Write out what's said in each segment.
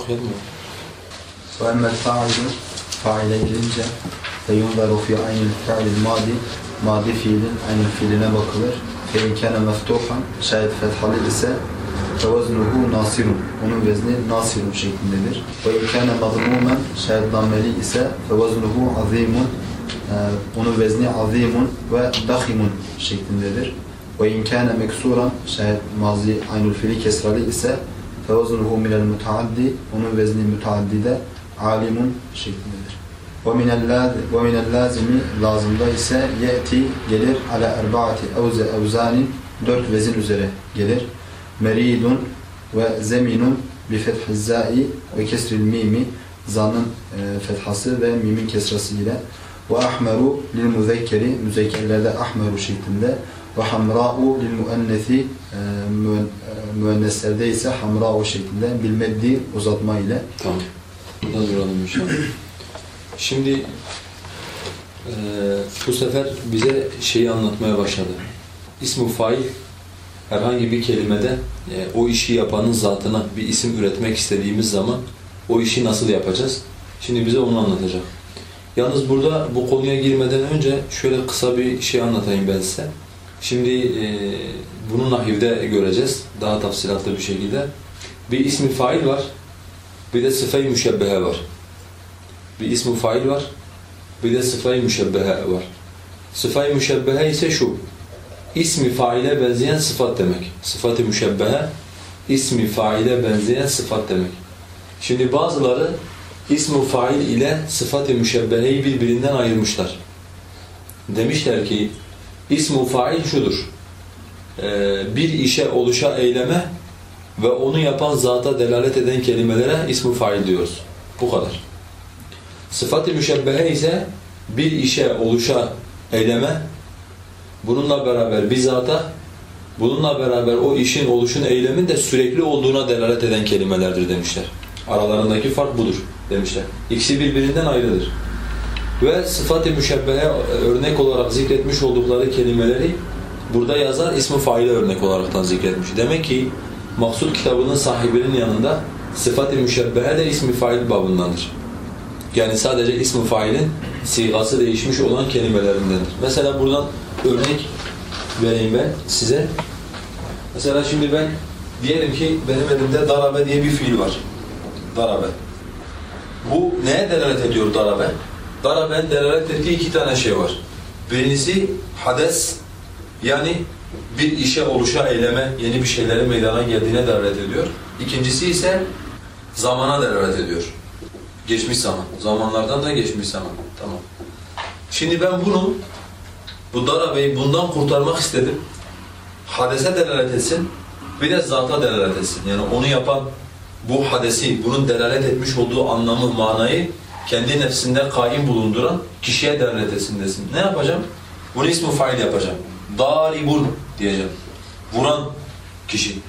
okuyalım mı? وأما الفاعل faile gelince فَيُنْظَرُ فِي عَيْنِ الْفَعْلِ الْمَاضِ Madi fiilin aynı fiiline bakılır. فَاِنْ كَانَ مَفْتُوحًا Şayet fethalı ise فَوَزْنُهُ nasirun Onun vezni nasirun şeklindedir. وَاِنْ كَانَ مَضْمُومًا Şayet dammeli ise فَوَزْنُهُ عَظِيمٌ Onun vezni azimun ve dahimun şeklindedir. وَاِنْ كَانَ مَكْسُورًا Şayet mazi aynül fiili kesralı ise فَوَزْنُهُ مِنَ الْمُتَعَدِّ Onun vezni müteaddide alimun şeklindedir. وَمِنَ اللَّازِ- وَمِنَ اللَّازِمِ Lazımda ise ye'ti gelir ala erbaati evze evzanin dört vezin üzere gelir. Meridun ve zeminun bi fethil zai ve kesril mimi zanın e, fethası ve mimin kesrası ile ve ahmeru lil muzekkeri müzekkerlerde ahmeru şeklinde ve hamra'u lil muennesi e, e, müenneslerde ise hamra'u şeklinde bil meddi uzatma ile Tamam. Burada duralım inşallah. Şimdi eee, bu sefer bize şeyi anlatmaya başladı. İsmu fail herhangi bir kelimede e, o işi yapanın zatına bir isim üretmek istediğimiz zaman o işi nasıl yapacağız? Şimdi bize onu anlatacak. Yalnız burada bu konuya girmeden önce şöyle kısa bir şey anlatayım ben size. Şimdi e, bunu nahivde göreceğiz daha tafsilatlı bir şekilde. Bir ismi fail var, bir de sıfay müşebbehe var. Bir ismi fail var, bir de sıfay müşebbehe var. Sıfay müşebbehe ise şu, ismi faile benzeyen sıfat demek. Sıfat-ı müşebbehe, ismi faile benzeyen sıfat demek. Şimdi bazıları ismi fail ile sıfat-ı müşebbeheyi birbirinden ayırmışlar. Demişler ki, ismi fail şudur, Ee, bir işe oluşa eyleme ve onu yapan zata delalet eden kelimelere ismi fail diyoruz. Bu kadar. Sıfat-ı müşebbehe ise bir işe oluşa eyleme, bununla beraber bir zata, bununla beraber o işin oluşun eylemin de sürekli olduğuna delalet eden kelimelerdir demişler. Aralarındaki fark budur demişler. İkisi birbirinden ayrıdır. Ve sıfat-ı müşebbehe örnek olarak zikretmiş oldukları kelimeleri burada yazar ismi faile örnek olaraktan zikretmiş. Demek ki Maksud kitabının sahibinin yanında sıfat-ı müşebbehe de ismi fail babındandır. Yani sadece ismi failin sigası değişmiş olan kelimelerindendir. Mesela buradan örnek vereyim ben size. Mesela şimdi ben diyelim ki benim elimde darabe diye bir fiil var. Darabe. Bu neye delalet ediyor darabe? Darabe'nin delalet ettiği iki tane şey var. Birincisi hades yani bir işe oluşa eyleme, yeni bir şeylerin meydana geldiğine delalet ediyor. İkincisi ise zamana delalet ediyor. Geçmiş zaman. Zamanlardan da geçmiş zaman. Tamam. Şimdi ben bunu, bu darabeyi bundan kurtarmak istedim. Hadese delalet etsin, bir de zata delalet etsin. Yani onu yapan bu hadesi, bunun delalet etmiş olduğu anlamı, manayı kendi nefsinde kaim bulunduran kişiye delalet etsin desin. Ne yapacağım? Bunu ismi fail yapacağım. Daribun diyeceğim. Vuran kişi.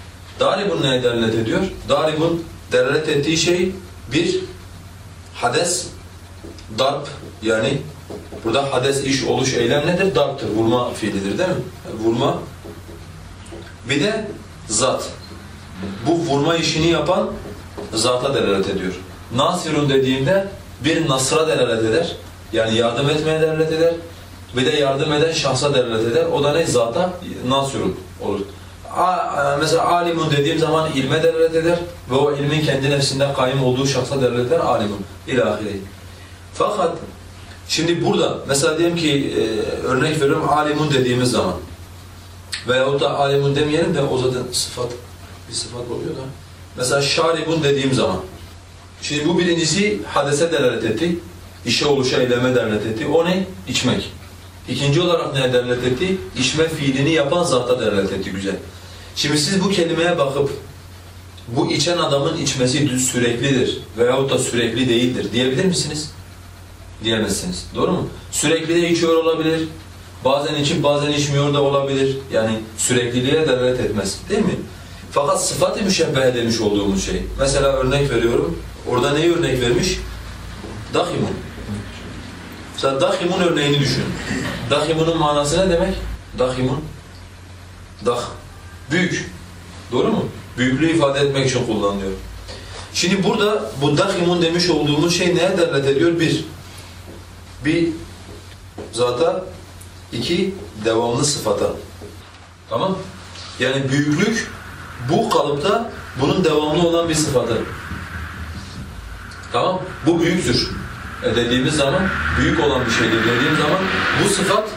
Daribun neye delalet ediyor? Daribun delalet ettiği şey bir hades, darp yani burada hades iş oluş eylem nedir? Darptır, vurma fiilidir değil mi? Vurma. Bir de zat. Bu vurma işini yapan zata delalet ediyor. Nasirun dediğimde bir nasra delalet eder. Yani yardım etmeye delalet eder. Bir de yardım eden şahsa delalet eder. O da ne? Zata nasirun olur. A, mesela alimun dediğim zaman ilme delalet eder ve o ilmin kendi nefsinde kaim olduğu şahsa delalet eder alimun ilahiri. Fakat şimdi burada mesela diyelim ki e, örnek veriyorum alimun dediğimiz zaman veyahut da alimun demeyelim de o zaten sıfat bir sıfat oluyor da mesela şaribun dediğim zaman şimdi bu birincisi hadese delalet etti işe oluşa eyleme delalet etti o ne? İçmek. İkinci olarak neye delalet etti? İçme fiilini yapan zata delalet etti güzel. Şimdi siz bu kelimeye bakıp bu içen adamın içmesi düz süreklidir veyahut da sürekli değildir diyebilir misiniz? Diyemezsiniz. Doğru mu? Sürekli de içiyor olabilir. Bazen içip bazen içmiyor da olabilir. Yani sürekliliğe delalet etmez. Değil mi? Fakat sıfat-ı müşebbehe demiş olduğumuz şey. Mesela örnek veriyorum. Orada neyi örnek vermiş? Dahimun. Mesela dahimun örneğini düşün. Dahimunun manası ne demek? Dahimun. Dah. Büyük. Doğru mu? Büyüklüğü ifade etmek için kullanılıyor. Şimdi burada bu dahimun demiş olduğumuz şey neye delalet ediyor? Bir, bir zata, iki devamlı sıfata. Tamam? Yani büyüklük bu kalıpta bunun devamlı olan bir sıfatı. Tamam? Bu büyüktür. E dediğimiz zaman büyük olan bir şeydir dediğim zaman bu sıfat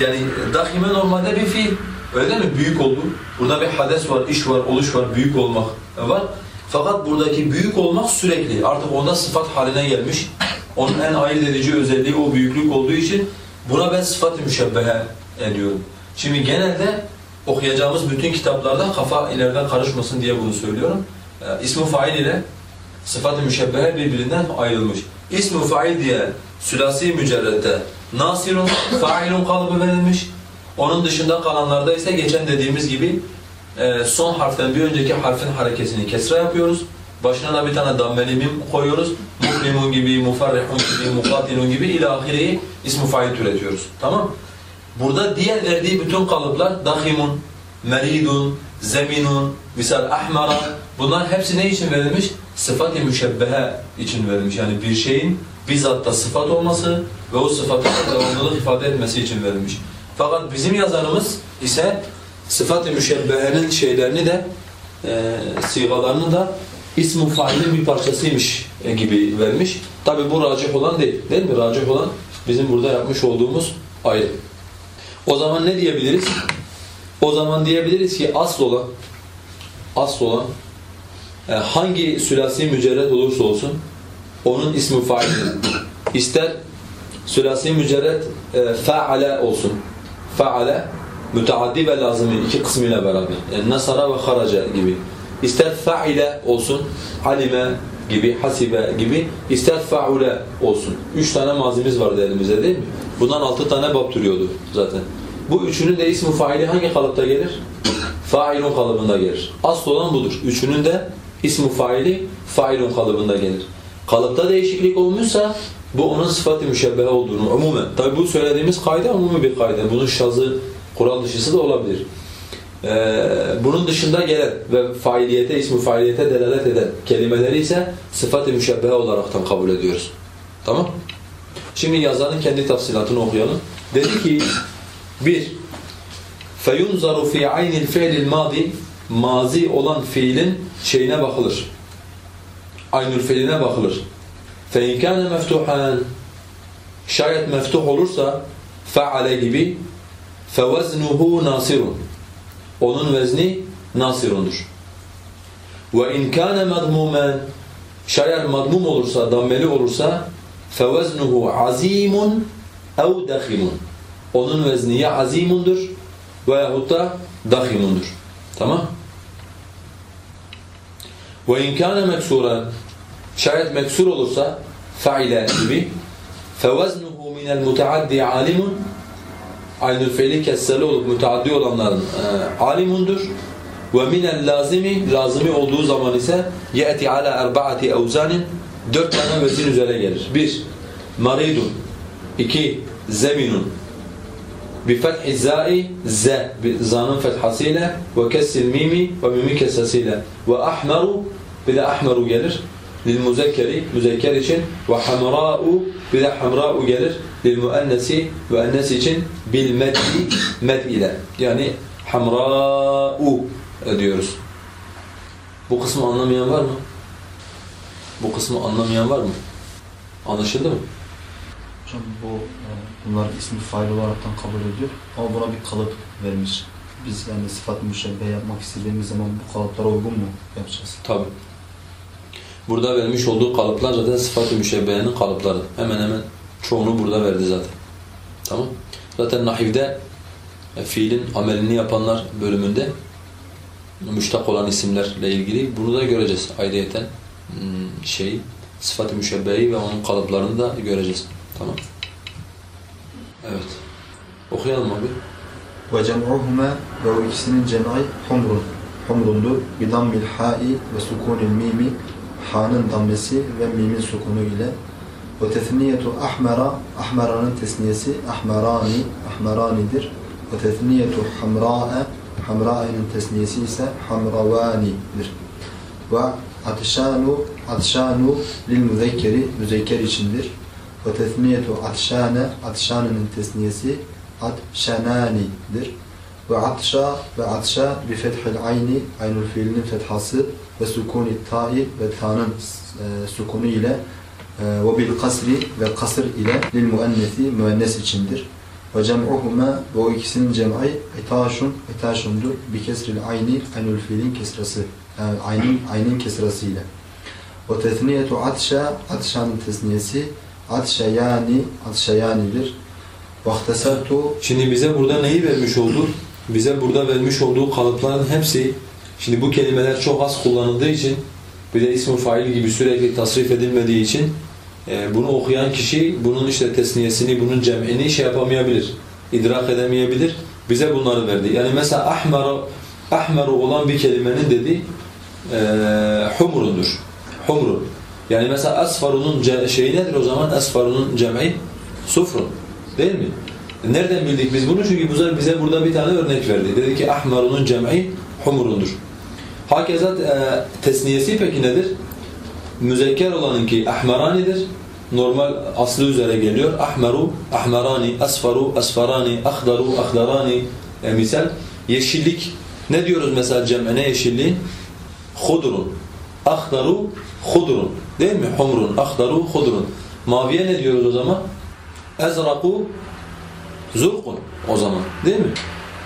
yani dahime normalde bir fiil. Öyle mi? Büyük oldu. Burada bir hades var, iş var, oluş var, büyük olmak var. Fakat buradaki büyük olmak sürekli. Artık onda sıfat haline gelmiş. Onun en ayırt edici özelliği o büyüklük olduğu için buna ben sıfat-ı müşebbehe ediyorum. Şimdi genelde okuyacağımız bütün kitaplarda kafa ileriden karışmasın diye bunu söylüyorum. Ee, İsmi fail ile sıfat-ı müşebbehe birbirinden ayrılmış. İsmi fail diye sülasi mücerrette nasirun, failun kalıbı verilmiş. Onun dışında kalanlarda ise geçen dediğimiz gibi e, son harften bir önceki harfin harekesini kesra yapıyoruz. Başına da bir tane dammeli mim koyuyoruz. Muklimun gibi, mufarrihun gibi, mukatilun gibi ilahireyi ismi fail türetiyoruz. Tamam Burada diğer verdiği bütün kalıplar dahimun, meridun, zeminun, misal ahmara bunlar hepsi ne için verilmiş? Sıfat-ı müşebbehe için verilmiş. Yani bir şeyin bizatta sıfat olması ve o sıfatın devamlılık ifade etmesi için verilmiş. Fakat bizim yazarımız ise sıfat-ı müşebbehenin şeylerini de e, sigalarını da ism-i failin bir parçasıymış e, gibi vermiş. Tabi bu racih olan değil. Değil mi? Racih olan bizim burada yapmış olduğumuz ayrı. O zaman ne diyebiliriz? O zaman diyebiliriz ki asıl olan asıl olan e, hangi sülasi mücerred olursa olsun onun ismi faildir. İster sülasi mücerred e, faale olsun. Faale müteaddi ve lazımı iki kısmıyla beraber. Yani nasara ve haraca gibi. İster faile olsun, alime gibi, hasibe gibi, ister faule olsun. Üç tane mazimiz vardı elimizde değil mi? Bundan altı tane bab türüyordu zaten. Bu üçünün de ismi faili hangi kalıpta gelir? Failun kalıbında gelir. Asıl olan budur. Üçünün de ismi faili failun kalıbında gelir. Kalıpta değişiklik olmuşsa bu onun sıfat-ı müşebbehe olduğunu umumen. Tabi bu söylediğimiz kayda umumi bir kayda. Bunun şazı, kural dışısı da olabilir. Ee, bunun dışında gelen ve failiyete, ismi failiyete delalet eden kelimeleri ise sıfat-ı müşebbehe olaraktan kabul ediyoruz. Tamam? Şimdi yazarın kendi tafsilatını okuyalım. Dedi ki bir, فَيُنْزَرُ فِي عَيْنِ الْفِعْلِ الْمَاضِ Mazi olan fiilin şeyine bakılır. Aynül fiiline bakılır. فَاِنْ كَانَ مَفْتُحًا Şayet meftuh olursa feale gibi فَوَزْنُهُ نَاصِرٌ Onun vezni nasirundur. وَاِنْ كَانَ مَضْمُومًا Şayet madmum olursa, dammeli olursa فَوَزْنُهُ عَز۪يمٌ اَوْ دَخِمٌ onun vezni ya azimundur veyahut da dahimundur. Tamam? Ve inkâne meksuren şayet meksur olursa faile gibi fevaznuhu minel muteaddi alimun aynül fiili kesseli olup müteaddi olanların e, alimundur ve min minel lazimi lazimi olduğu zaman ise ye'ti ala erbaati evzanin dört tane vezin üzere gelir. Bir, maridun iki, zeminun Fethi zai z zanın fethasıyla ve kessil mimi ve mimi kessesiyle ve ahmeru bir de ahmeru gelir. Lil muzekkeri müzekker için ve hamra'u bir de hamra'u gelir. Lil müennes için bil med ile. Yani hamra'u diyoruz. Bu kısmı anlamayan var mı? Bu kısmı anlamayan var mı? Anlaşıldı mı? Hocam bu e, bunlar ismi fail olaraktan kabul ediyor ama buna bir kalıp vermiş. Biz yani sıfat müşebbe yapmak istediğimiz zaman bu kalıplara uygun mu yapacağız? Tabi. Burada vermiş olduğu kalıplar zaten sıfat-ı müşebbehenin kalıpları. Hemen hemen çoğunu burada verdi zaten. Tamam. Zaten nahivde e, fiilin amelini yapanlar bölümünde müştak olan isimlerle ilgili bunu da göreceğiz ayrıyeten hmm, şey sıfat-ı müşebbehi ve onun kalıplarını da göreceğiz. Tamam. Evet. Okuyalım abi. Ve cem'uhuma ve o ikisinin cem'i humrun. Humrundur. Bidammil ha'i ve sukunil mimi. Ha'nın dammesi ve mimin sukunu ile. Ve tesniyetu ahmera. Ahmera'nın tesniyesi ahmerani. Ahmeranidir. Ve tesniyetu hamra'a. Hamra'nın tesniyesi ise hamravanidir. Ve atşanu atşanu lil müzekkeri müzekker içindir. Ve tesniyetu atşane atşanının tesniyesi atşananidir. Ve atşa ve atşa bi fethil ayni aynul fiilinin fethası ve sukuni ta'i ve ta'nın e, sukunu ile e, ve bil kasri ve kasır ile lil müennesi müennes içindir. Ve cem'uhuma ve o ikisinin cem'i itaşun itaşundur bi kesril ayni aynul fiilin kesrası yani aynin aynin kesrası ile. Ve tesniyetu atşa atşanın tesniyesi atşayani atşayanidir. Vahtesartu Şimdi bize burada neyi vermiş oldu? Bize burada vermiş olduğu kalıpların hepsi, şimdi bu kelimeler çok az kullanıldığı için, bir de ism fail gibi sürekli tasrif edilmediği için, e, bunu okuyan kişi bunun işte tesniyesini, bunun cem'ini şey yapamayabilir, idrak edemeyebilir. Bize bunları verdi. Yani mesela ahmaru, ahmaru olan bir kelimenin dedi e, humrundur. Humrun. Yani mesela asfarunun şeyi nedir o zaman? Asfarunun cem'i sufrun. Değil mi? Nereden bildik biz bunu? Çünkü bize, bize burada bir tane örnek verdi. Dedi ki ahmarunun cem'i humurundur. Hakeza e, tesniyesi peki nedir? Müzekker olanınki ahmaranidir. Normal aslı üzere geliyor. Ahmaru, ahmarani, asfaru, asfarani, ahdaru, ahdarani. E, misal yeşillik. Ne diyoruz mesela cem'ine yeşilliği? Hudrun ahdaru hudrun. Değil mi? Humrun, ahdaru hudrun. Maviye ne diyoruz o zaman? Ezraku zurqun o zaman. Değil mi?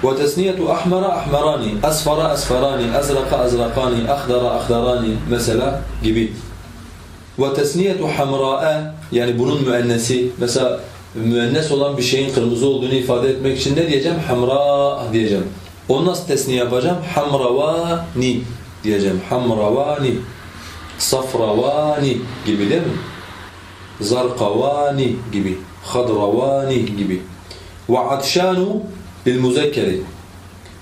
Ve tesniyetu ahmara ahmarani, asfara asfarani, azraka azrakani, ahdara ahdarani mesela gibi. Ve tesniyetu hamra'a yani bunun müennesi. Mesela müennes olan bir şeyin kırmızı olduğunu ifade etmek için ne diyeceğim? Hamra diyeceğim. Onu nasıl tesniye yapacağım? Hamravani diyeceğim. Hamravani. Safravani gibi değil mi? Zarqavani gibi. Hadravani gibi. Ve atşanu bil muzekkeri.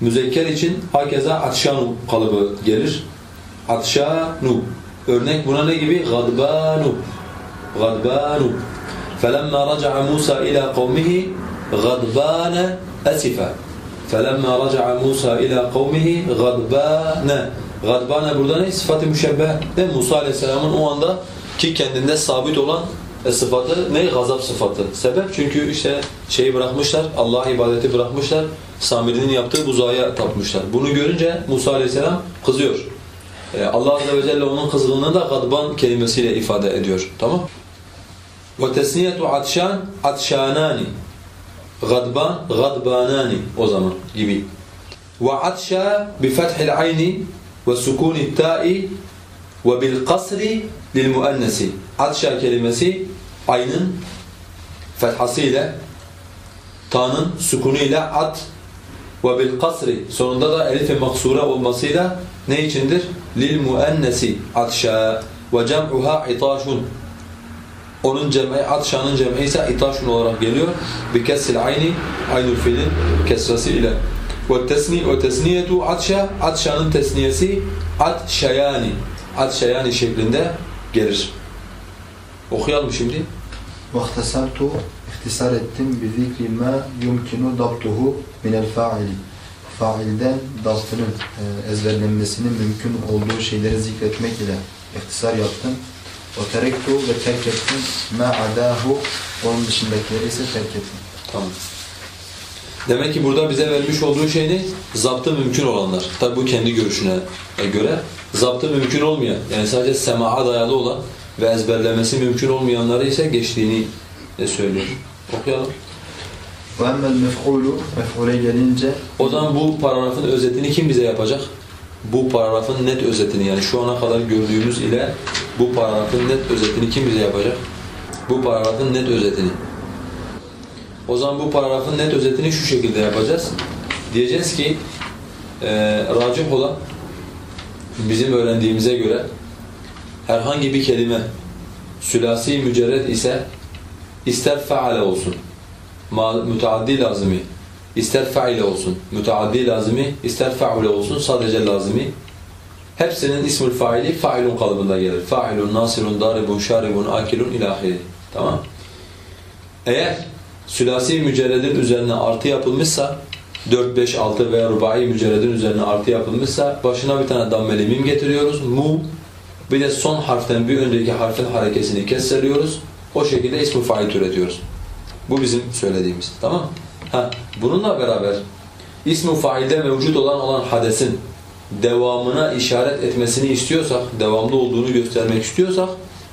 Müzekker için hakeza atşanu kalıbı gelir. Atşanu. Örnek buna ne gibi? Gadbanu. Gadbanu. فَلَمَّا رَجَعَ مُوسَى إِلَى قَوْمِهِ غَضْبَانَ أَسِفًا فَلَمَّا رَجَعَ مُوسَى إِلَى قَوْمِهِ غَضْبَانَ Gadbane burada ne? Sıfat-ı müşebbeh. Değil mi? Musa Aleyhisselam'ın o anda ki kendinde sabit olan e, sıfatı ne? Gazap sıfatı. Sebep çünkü işte şeyi bırakmışlar, Allah ibadeti bırakmışlar, Samiri'nin yaptığı buzağıya tapmışlar. Bunu görünce Musa Aleyhisselam kızıyor. E, Allah Azze ve Celle onun kızgınlığını da gadban kelimesiyle ifade ediyor. Tamam? وَتَسْنِيَةُ عَطْشَانِ عَطْشَانَانِ Gadban, gadbanani o zaman gibi. وَعَطْشَا بِفَتْحِ الْعَيْنِ ve sukuni ta'i ve bil kasri lil muennesi. Atşa kelimesi aynın fethası ta'nın sukunu ile at ve bil kasri sonunda da elif-i maksura olmasıyla ne içindir? Lil muennesi atşa ve cem'uha itaşun. Onun cem'i atşanın cem'i ise itaşun olarak geliyor. Bi kessil ayni aynul filin kesrası ile. Ve tesniyetu atşa atşanın tesniyesi atşayani atşayani şeklinde gelir. Okuyalım şimdi. Vaktasartu ihtisar ettim zikri ma yumkinu dabtuhu minel fa'ili. Failden dabtının e, ezberlenmesinin mümkün olduğu şeyleri zikretmek ile ihtisar yaptım. Terektu ve terk ettim ma adahu onun dışındakileri ise terk ettim. Tamam. Demek ki burada bize vermiş olduğu şey ne? Zaptı mümkün olanlar. Tabi bu kendi görüşüne göre. Zaptı mümkün olmayan, yani sadece sema'a dayalı olan ve ezberlemesi mümkün olmayanları ise geçtiğini de söylüyor. Okuyalım. Emmel mef'ulu mef'ule gelince O zaman bu paragrafın özetini kim bize yapacak? Bu paragrafın net özetini yani şu ana kadar gördüğümüz ile bu paragrafın net özetini kim bize yapacak? Bu paragrafın net özetini. O zaman bu paragrafın net özetini şu şekilde yapacağız. Diyeceğiz ki e, racih olan bizim öğrendiğimize göre herhangi bir kelime sülasi mücerred ise ister faale olsun, müteaddi lazimi, ister faile olsun, müteaddi lazimi, ister faule olsun, sadece lazimi. Hepsinin ismül faili failun kalıbında gelir. Failun, nasirun, daribun, şaribun, akilun ilahiri. Tamam. Eğer sülasi mücerredin üzerine artı yapılmışsa 4, 5, 6 veya rubai mücerredin üzerine artı yapılmışsa başına bir tane dammeli mim getiriyoruz. Mu Bir de son harften bir önceki harfin harekesini kesseliyoruz. O şekilde ismi fail türetiyoruz. Bu bizim söylediğimiz. Tamam mı? Ha, bununla beraber ismi failde mevcut olan olan hadesin devamına işaret etmesini istiyorsak, devamlı olduğunu göstermek istiyorsak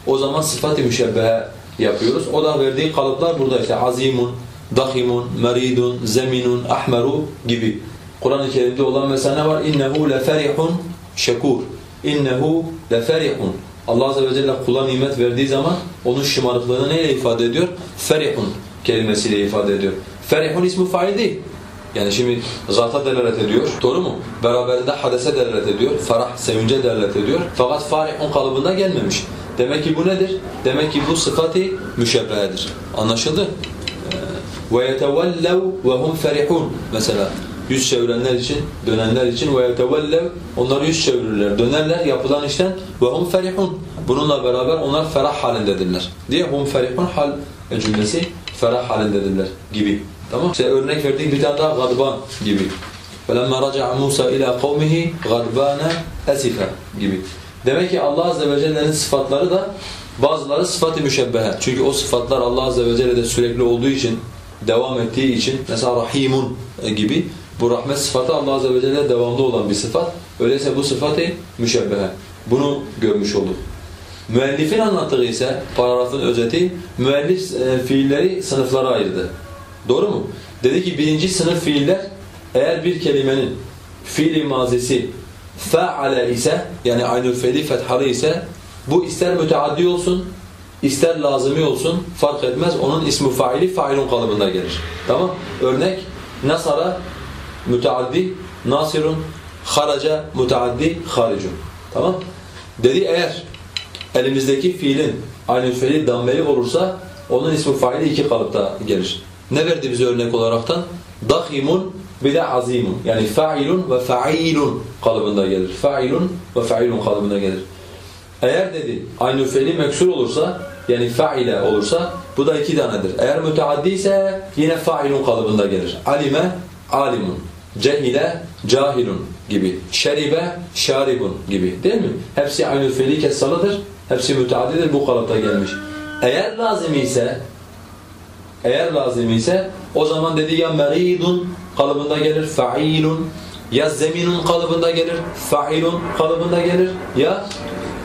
o zaman sıfat-ı müşebbehe yapıyoruz. O da verdiği kalıplar burada işte azimun, dahimun, meridun, zeminun, ahmeru gibi. Kur'an-ı Kerim'de olan mesela ne var? İnnehu leferihun şekur. İnnehu leferihun. Allah Azze ve Celle kula nimet verdiği zaman onun şımarıklığını neyle ifade ediyor? Ferihun kelimesiyle ifade ediyor. Ferihun ismi fail değil. Yani şimdi zata delalet ediyor. Doğru mu? Beraberinde hadese delalet ediyor. Farah, sevince delalet ediyor. Fakat farihun kalıbında gelmemiş. Demek ki bu nedir? Demek ki bu sıfatı müşebbehedir. Anlaşıldı? وَيَتَوَلَّوْ وَهُمْ فَرِحُونَ Mesela yüz çevirenler için, dönenler için وَيَتَوَلَّوْ Onlar yüz çevirirler, dönerler yapılan işten وَهُمْ فَرِحُونَ Bununla beraber onlar ferah halindedirler. Diye hum ferihun hal cümlesi ferah halindedirler gibi. Tamam? İşte örnek verdiğim bir tane daha gadban gibi. فَلَمَّا رَجَعَ مُوسَى إِلَى قَوْمِهِ غَضْبَانَ أَسِفًا gibi. Demek ki Allah Azze ve Celle'nin sıfatları da bazıları sıfat-ı müşebbehe. Çünkü o sıfatlar Allah Azze ve Celle'de sürekli olduğu için, devam ettiği için mesela Rahimun gibi bu rahmet sıfatı Allah Azze ve Celle devamlı olan bir sıfat. Öyleyse bu sıfat-ı müşebbehe. Bunu görmüş olduk. Müellifin anlattığı ise paragrafın özeti müellif e, fiilleri sınıflara ayırdı. Doğru mu? Dedi ki birinci sınıf fiiller eğer bir kelimenin fiili mazisi fe'ale ise yani aynı feli fethalı ise bu ister müteaddi olsun ister lazımi olsun fark etmez onun ismi faili failun kalıbında gelir. Tamam? Örnek nasara müteaddi nasirun haraca müteaddi haricun. Tamam? Dedi eğer elimizdeki fiilin aynı fiili dammeli olursa onun ismi faili iki kalıpta gelir. Ne verdi bize örnek olaraktan? Dahimun bir de azimun. Yani fa'ilun ve fa'ilun kalıbında gelir. Fa'ilun ve fa'ilun kalıbında gelir. Eğer dedi aynı fiili meksur olursa yani fa'ile olursa bu da iki tanedir. Eğer müteaddi ise yine fa'ilun kalıbında gelir. Alime alimun. Cehile cahilun gibi. Şeribe şaribun gibi. Değil mi? Hepsi aynı fiili kessalıdır. Hepsi müteaddidir. Bu kalıpta gelmiş. Eğer lazım ise eğer lazım ise o zaman dedi ya meridun kalıbında gelir fa'ilun ya zeminun kalıbında gelir fa'ilun kalıbında gelir ya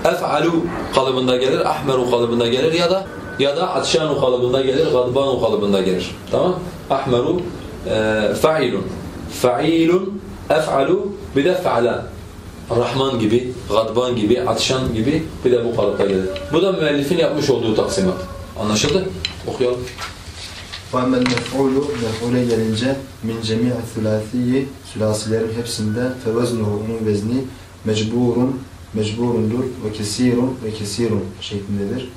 ef'alu kalıbında gelir ahmeru kalıbında gelir ya da ya da atşanu kalıbında gelir gadbanu kalıbında gelir. Tamam? Ahmeru e, fa'ilun fa'ilun ef'alu bir de fe'lan. Rahman gibi, gadban gibi, atşan gibi bir de bu kalıpta gelir. Bu da müellifin yapmış olduğu taksimat. Anlaşıldı? Okuyalım. وَاَمَّا الْمَفْعُولُ Mef'ule gelince min cemi' sülasiyi sülasilerin hepsinde fevaznuhu onun vezni mecburun mecburundur ve kesirun ve kesirun şeklindedir.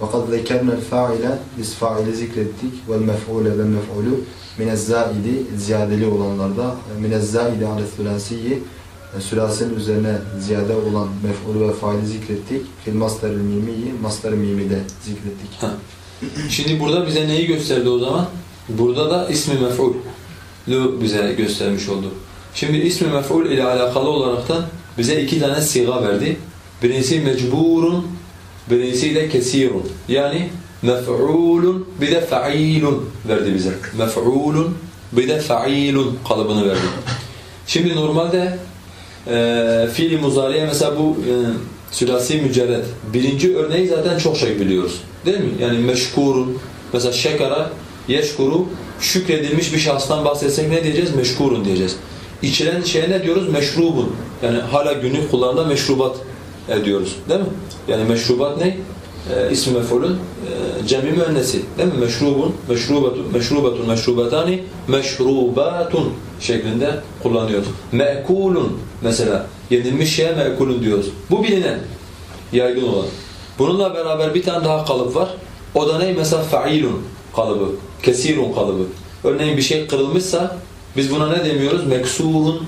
وَقَدْ ذَكَرْنَا الْفَاعِلَ Biz faili zikrettik وَالْمَفْعُولَ ve mef'ulü minezzaidi ziyadeli olanlarda minezzaidi ale sülasiyi sülasinin üzerine ziyade olan mef'ulü ve faili zikrettik. Fil mastaril mimiyi mastar mimi de zikrettik. Şimdi burada bize neyi gösterdi o zaman? Burada da ismi mef'ul bize göstermiş oldu. Şimdi ismi mef'ul ile alakalı olaraktan bize iki tane siga verdi. Birincisi mecburun, birincisi de kesirun. Yani mef'ulun bir de fa'ilun verdi bize. Mef'ulun bir de fa'ilun kalıbını verdi. Şimdi normalde e, fiil-i muzariye mesela bu e, sülasi mücerred. Birinci örneği zaten çok şey biliyoruz. Değil mi? Yani meşkurun, mesela şekara, yeşkuru, şükredilmiş bir şahstan bahsetsek ne diyeceğiz? Meşkurun diyeceğiz. İçilen şeye ne diyoruz? Meşrubun. Yani hala günlük kullanımda meşrubat ediyoruz. Değil mi? Yani meşrubat ne? E, ismi mef'ulun e, cemi müennesi. Değil mi? Meşrubun, meşrubatun, meşrubatun, meşrubatani, meşrubatun şeklinde kullanıyoruz. Me'kulun mesela. Yenilmiş şeye me'kulun diyoruz. Bu bilinen, yaygın olan. Bununla beraber bir tane daha kalıp var. O da ne? Mesela fa'ilun kalıbı, kesirun kalıbı. Örneğin bir şey kırılmışsa biz buna ne demiyoruz? Meksurun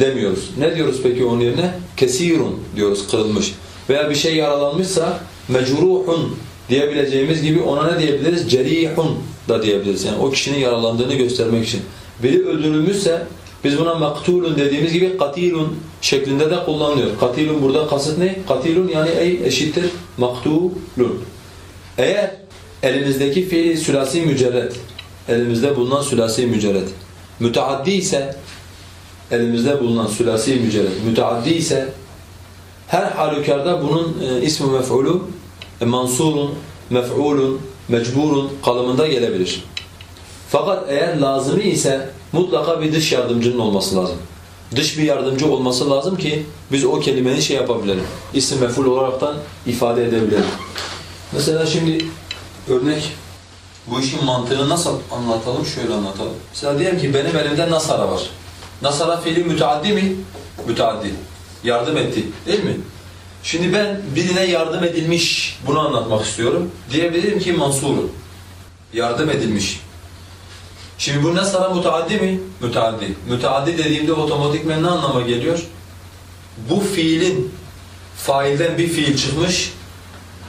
demiyoruz. Ne diyoruz peki onun yerine? Kesirun diyoruz kırılmış. Veya bir şey yaralanmışsa mecruhun diyebileceğimiz gibi ona ne diyebiliriz? Cerihun da diyebiliriz. Yani o kişinin yaralandığını göstermek için. Biri öldürülmüşse Biz buna maktulun dediğimiz gibi katilun şeklinde de kullanılıyor. Katilun burada kasıt ne? Katilun yani ey eşittir maktulun. Eğer elimizdeki fiil sülasi mücerred, elimizde bulunan sülasi mücerred, müteaddi ise, elimizde bulunan sülasi mücerred, müteaddi ise, her halükarda bunun e, ismi mef'ulu, mansurun, mef'ulun, mecburun kalımında gelebilir. Fakat eğer lazımı ise mutlaka bir dış yardımcının olması lazım. Dış bir yardımcı olması lazım ki biz o kelimenin şey yapabilelim. İsim mef'ul olaraktan ifade edebilelim. Mesela şimdi örnek bu işin mantığını nasıl anlatalım? Şöyle anlatalım. Mesela diyelim ki benim elimde nasara var. Nasara fiili müteaddi mi? Müteaddi. Yardım etti. Değil mi? Şimdi ben birine yardım edilmiş bunu anlatmak istiyorum. Diyebilirim ki mansurun. Yardım edilmiş. Şimdi bu nasara müteaddi mi? Müteaddi. Müteaddi dediğimde otomatikmen ne anlama geliyor? Bu fiilin failden bir fiil çıkmış,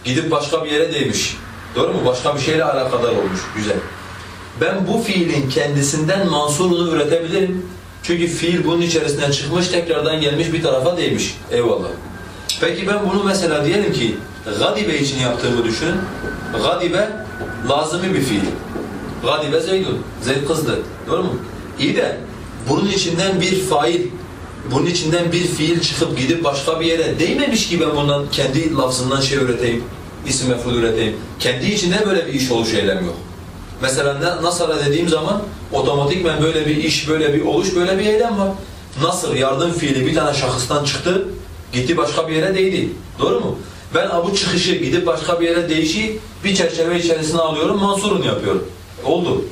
gidip başka bir yere değmiş. Doğru mu? Başka bir şeyle alakadar olmuş. Güzel. Ben bu fiilin kendisinden mansurunu üretebilirim. Çünkü fiil bunun içerisinden çıkmış, tekrardan gelmiş bir tarafa değmiş. Eyvallah. Peki ben bunu mesela diyelim ki gadibe için yaptığımı düşünün. Gadibe lazımi bir fiil. Gadibe Zeydun. Zeyd kızdı. Doğru mu? İyi de bunun içinden bir fail, bunun içinden bir fiil çıkıp gidip başka bir yere değmemiş ki ben bundan kendi lafzından şey üreteyim, isim mef'ul üreteyim. Kendi içinde böyle bir iş oluş eylem yok. Mesela Nasara dediğim zaman otomatikmen böyle bir iş, böyle bir oluş, böyle bir eylem var. Nasır yardım fiili bir tane şahıstan çıktı, gitti başka bir yere değdi. Doğru mu? Ben bu çıkışı gidip başka bir yere değişi bir çerçeve içerisine alıyorum, mansurun yapıyorum. Oldu.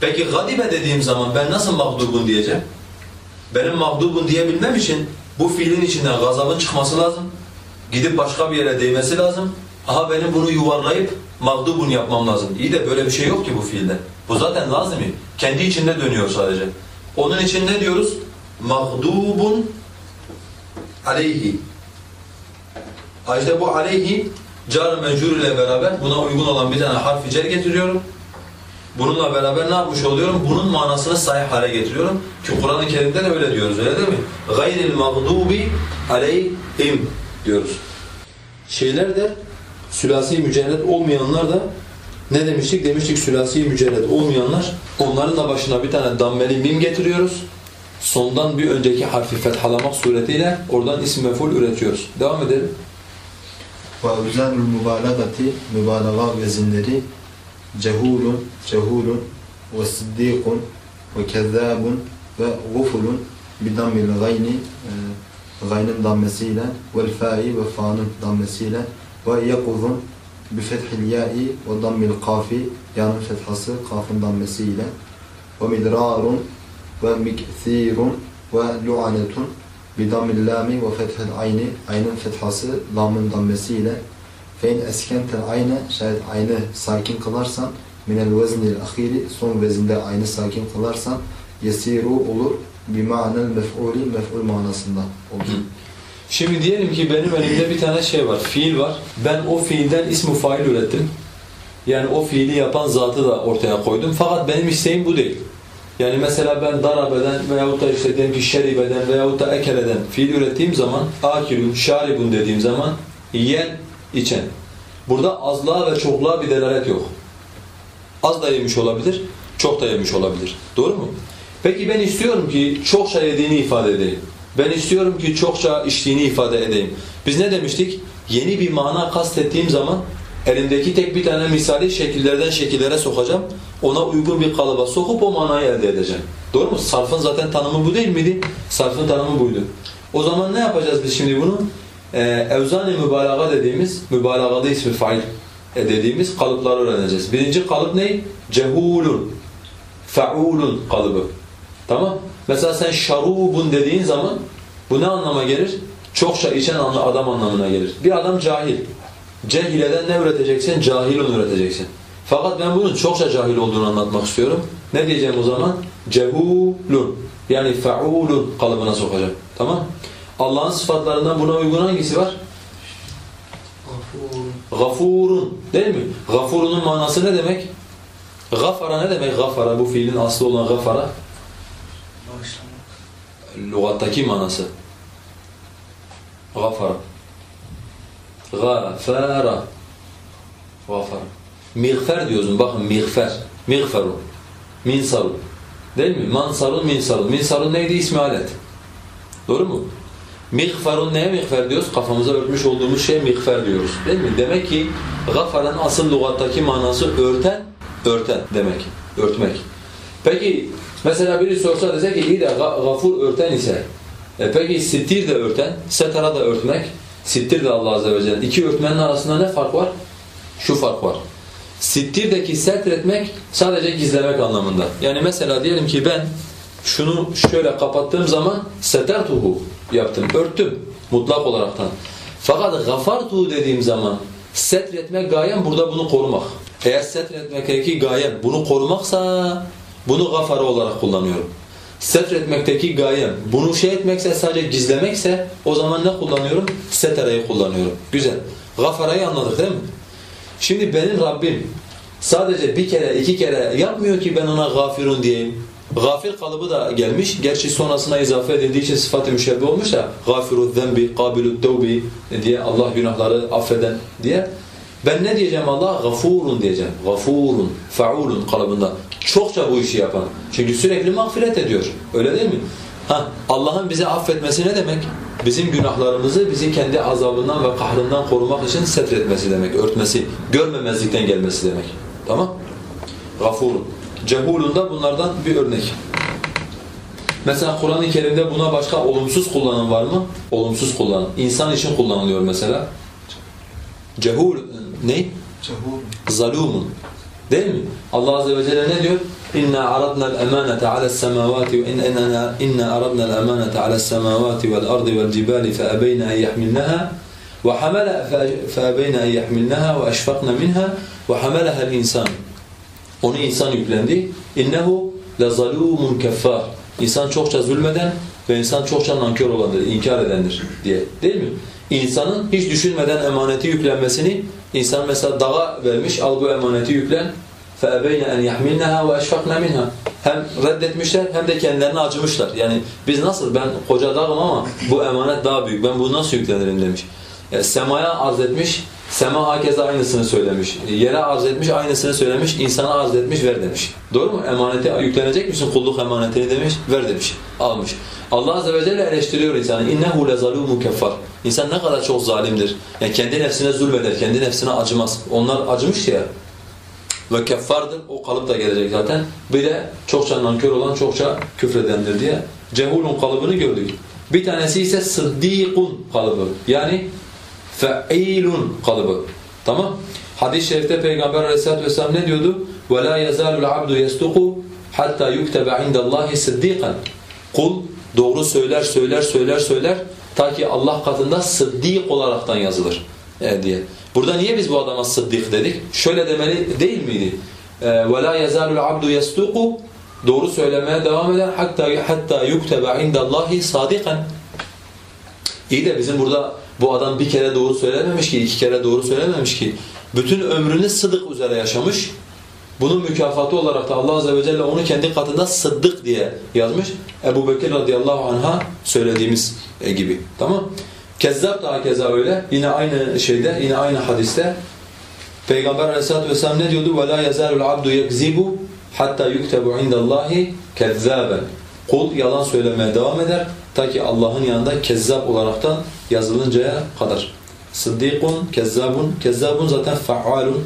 Peki gadibe dediğim zaman ben nasıl mağdubun diyeceğim? Benim mağdubun diyebilmem için bu fiilin içinden gazabın çıkması lazım. Gidip başka bir yere değmesi lazım. Aha benim bunu yuvarlayıp mağdubun yapmam lazım. İyi de böyle bir şey yok ki bu fiilde. Bu zaten lazım. Kendi içinde dönüyor sadece. Onun için ne diyoruz? Mağdubun aleyhi. Ha işte bu aleyhi car mecrur ile beraber buna uygun olan bir tane harfi cer getiriyorum. Bununla beraber ne yapmış oluyorum? Bunun manasını sahih hale getiriyorum. Ki Kur'an-ı Kerim'de de öyle diyoruz öyle değil mi? غَيْرِ الْمَغْضُوبِ عَلَيْهِمْ diyoruz. Şeyler de sülasi mücerred olmayanlar da ne demiştik? Demiştik sülasi mücerred olmayanlar onların da başına bir tane dammeli mim getiriyoruz. Sondan bir önceki harfi fethalamak suretiyle oradan isim mef'ul üretiyoruz. Devam edelim. وَاَوْزَانُ الْمُبَالَغَةِ Mübalağa vezinleri cehulun, cehulun ve sıddîkun ve kezzâbun ve gufulun bidammil gayni e, gaynın dammesiyle vel fa'i ve fa'nın dammesiyle ve yakuzun bi fethil ya'i ve dammil kafi yanın fethası kafın dammesiyle ve midrarun ve mikthirun ve lu'anetun bidammil lami ve fethil ayni aynın fethası lamın dammesiyle Fein eskentel ayne şayet aynı sakin kılarsan minel veznil ahiri son vezinde aynı sakin kılarsan yesiru olur bimanel mef'uli mef'ul manasında olur. Şimdi diyelim ki benim elimde bir tane şey var, fiil var. Ben o fiilden ismi fail ürettim. Yani o fiili yapan zatı da ortaya koydum. Fakat benim isteğim bu değil. Yani mesela ben darabeden veyahut da işte diyelim ki şeribeden veyahut da ekeleden fiil ürettiğim zaman akilun, şaribun dediğim zaman yiyen, içen. Burada azlığa ve çokluğa bir delalet yok. Az da yemiş olabilir, çok da yemiş olabilir. Doğru mu? Peki ben istiyorum ki çokça yediğini ifade edeyim. Ben istiyorum ki çokça içtiğini ifade edeyim. Biz ne demiştik? Yeni bir mana kastettiğim zaman elimdeki tek bir tane misali şekillerden şekillere sokacağım. Ona uygun bir kalıba sokup o manayı elde edeceğim. Doğru mu? Sarfın zaten tanımı bu değil miydi? Sarfın tanımı buydu. O zaman ne yapacağız biz şimdi bunu? Ee, evzan-ı mübalağa dediğimiz, mübalağada ismi fail dediğimiz kalıpları öğreneceğiz. Birinci kalıp ne? Cehulun, feulun kalıbı. Tamam? Mesela sen şarubun dediğin zaman bu ne anlama gelir? Çokça içen adam anlamına gelir. Bir adam cahil. Cehileden ne üreteceksin? Cahilun üreteceksin. Fakat ben bunun çokça cahil olduğunu anlatmak istiyorum. Ne diyeceğim o zaman? Cehulun. Yani feulun kalıbına sokacağım. Tamam? Allah'ın sıfatlarından buna uygun hangisi var? Gafurun. Değil mi? Gafurunun manası ne demek? Gafara ne demek gafara? Bu fiilin aslı olan gafara. lügattaki manası. Gafara. Gafara. Gafara. Miğfer diyorsun bakın miğfer. Miğferun. Minsarun. Değil mi? Mansarun, minsarun. Minsarun neydi? İsmi alet. Doğru mu? Miğferun neye miğfer diyoruz? Kafamıza örtmüş olduğumuz şeye miğfer diyoruz. Değil mi? Demek ki gafaranın asıl lügattaki manası örten, örten demek. Örtmek. Peki mesela biri sorsa dese ki iyi de gafur örten ise e peki sittir de örten, setara da örtmek, sittir de Allah Azze ve Celle. İki örtmenin arasında ne fark var? Şu fark var. Sittirdeki setretmek sadece gizlemek anlamında. Yani mesela diyelim ki ben şunu şöyle kapattığım zaman setertuhu yaptım, örttüm mutlak olaraktan. Fakat gafartuhu dediğim zaman setretmek gayem burada bunu korumak. Eğer setretmekteki gayem bunu korumaksa bunu gafara olarak kullanıyorum. Setretmekteki gayem bunu şey etmekse sadece gizlemekse o zaman ne kullanıyorum? Seterayı kullanıyorum. Güzel. Gafarayı anladık değil mi? Şimdi benim Rabbim sadece bir kere iki kere yapmıyor ki ben ona gafirun diyeyim. Gafir kalıbı da gelmiş. Gerçi sonrasına izafe edildiği için sıfat-ı müşebbe olmuş da gafiru zembi, kabilu tevbi diye Allah günahları affeden diye. Ben ne diyeceğim Allah? Gafurun diyeceğim. Gafurun, faulun kalıbında. Çokça bu işi yapan. Çünkü sürekli mağfiret ediyor. Öyle değil mi? Allah'ın bize affetmesi ne demek? Bizim günahlarımızı bizi kendi azabından ve kahrından korumak için setretmesi demek, örtmesi, görmemezlikten gelmesi demek. Tamam? Gafurun. Cehulun da bunlardan bir örnek. Mesela Kur'an-ı Kerim'de buna başka olumsuz kullanım var mı? Olumsuz kullanım. İnsan için kullanılıyor mesela. Cehul ne? Cehul. Zalumun. Değil mi? Allah azze ve celle ne diyor? İnna aradna al-emanete ala's-semawati ve inna inna aradna al-emanete ala's-semawati vel-ardi vel-cibali fe'abayna en yahmilnaha ve hamala fe'abayna en yahmilnaha ve eşfaqna minha ve hamalaha el-insan. Onu insan yüklendi. İnnehu lezalumun keffar. İnsan çokça zulmeden ve insan çokça nankör olandır, inkar edendir diye. Değil mi? İnsanın hiç düşünmeden emaneti yüklenmesini insan mesela dağa vermiş, al bu emaneti yüklen. فَاَبَيْنَ اَنْ يَحْمِلْنَهَا وَاَشْفَقْنَ مِنْهَا Hem reddetmişler hem de kendilerine acımışlar. Yani biz nasıl, ben koca dağım ama bu emanet daha büyük, ben bunu nasıl yüklenirim demiş. Yani semaya arz etmiş, sema hakeza aynısını söylemiş. Yere arz etmiş, aynısını söylemiş, insana arz etmiş, ver demiş. Doğru mu? Emanete yüklenecek misin kulluk emanetini demiş, ver demiş, almış. Allah Azze ve Celle eleştiriyor insanı. İnnehu lezalumun keffar. İnsan ne kadar çok zalimdir. Yani kendi nefsine zulmeder, kendi nefsine acımaz. Onlar acımış ya. Ve keffardır. O kalıp da gelecek zaten. Bir de çokça nankör olan, çokça küfredendir diye. Cehulun kalıbını gördük. Bir tanesi ise sıddîkun kalıbı. Yani fe'ilun kalıbı. Tamam? Hadis-i şerifte Peygamber Aleyhisselatü vesselam ne diyordu? وَلَا يَزَالُ الْعَبْدُ يَسْتُقُ حَتَّى يُكْتَبَ عِنْدَ اللّٰهِ صِدِّيقًا Kul doğru söyler, söyler, söyler, söyler ta ki Allah katında sıddık olaraktan yazılır e, diye. Burada niye biz bu adama sıddık dedik? Şöyle demeli değil miydi? وَلَا يَزَالُ الْعَبْدُ يَسْتُقُ Doğru söylemeye devam eder hatta hatta yuktebe indallahi sadikan. İyi de bizim burada bu adam bir kere doğru söylememiş ki, iki kere doğru söylememiş ki. Bütün ömrünü sıdık üzere yaşamış. Bunun mükafatı olarak da Allah Azze ve Celle onu kendi katında sıddık diye yazmış. Ebu Bekir radıyallahu anh'a söylediğimiz gibi. Tamam Kezzap da keza öyle. Yine aynı şeyde, yine aynı hadiste Peygamber aleyhissalatu vesselam ne diyordu? وَلَا يَزَالُ الْعَبْدُ يَكْزِبُ حَتَّى يُكْتَبُ عِنْدَ اللّٰهِ كَذَّابًا Kul yalan söylemeye devam eder ta ki Allah'ın yanında kezzap olaraktan yazılıncaya kadar. Sıddikun, kezzabun. Kezzabun zaten fa'alun.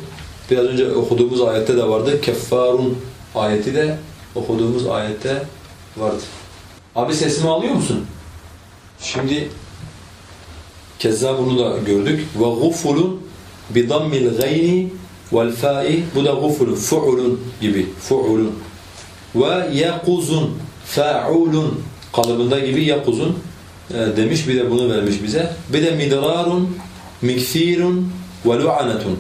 Biraz önce okuduğumuz ayette de vardı. Keffarun ayeti de okuduğumuz ayette vardı. Abi sesimi alıyor musun? Şimdi kezzabunu da gördük. Ve gufulun bi dammil gayni vel fa'i bu da gufulun fu'ulun gibi fu'ulun. Ve yakuzun fa'ulun kalıbında gibi yakuzun e, demiş bir de bunu vermiş bize. Bir de midrarun mikthirun ve lu'anetun.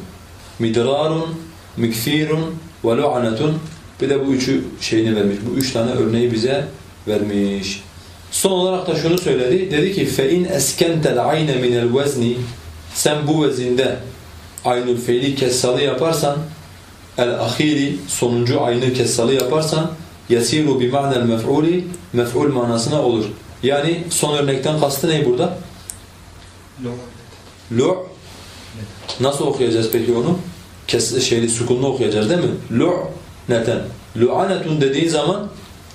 Midrarun, mikthirun ve lu'anetun. Bir de bu üçü şeyini vermiş. Bu üç tane örneği bize vermiş. Son olarak da şunu söyledi. Dedi ki فَاِنْ اَسْكَنْتَ الْعَيْنَ مِنَ الْوَزْنِ Sen bu vezinde aynül feili kessalı yaparsan el-ahiri sonuncu aynı kessalı yaparsan yasiru bi ma'nel mef'uli mef'ul manasına olur. Yani son örnekten kastı ne burada? Lu' Nasıl okuyacağız peki onu? Kes, şeyli sükunlu okuyacağız değil mi? Lu'neten. Lu'anetun dediğin zaman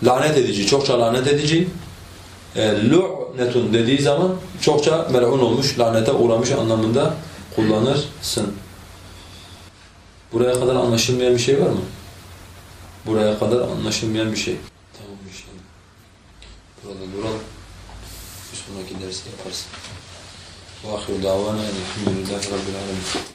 lanet edici, çokça lanet edici. E, Lu'netun dediği zaman çokça mel'un olmuş, lanete uğramış anlamında kullanırsın. Buraya kadar anlaşılmayan bir şey var mı? Buraya kadar anlaşılmayan bir şey. Tamam inşallah. Burada duralım. Bir sonraki dersi yaparsın. Ve ahiru davana elhamdülillahi rabbil alemin.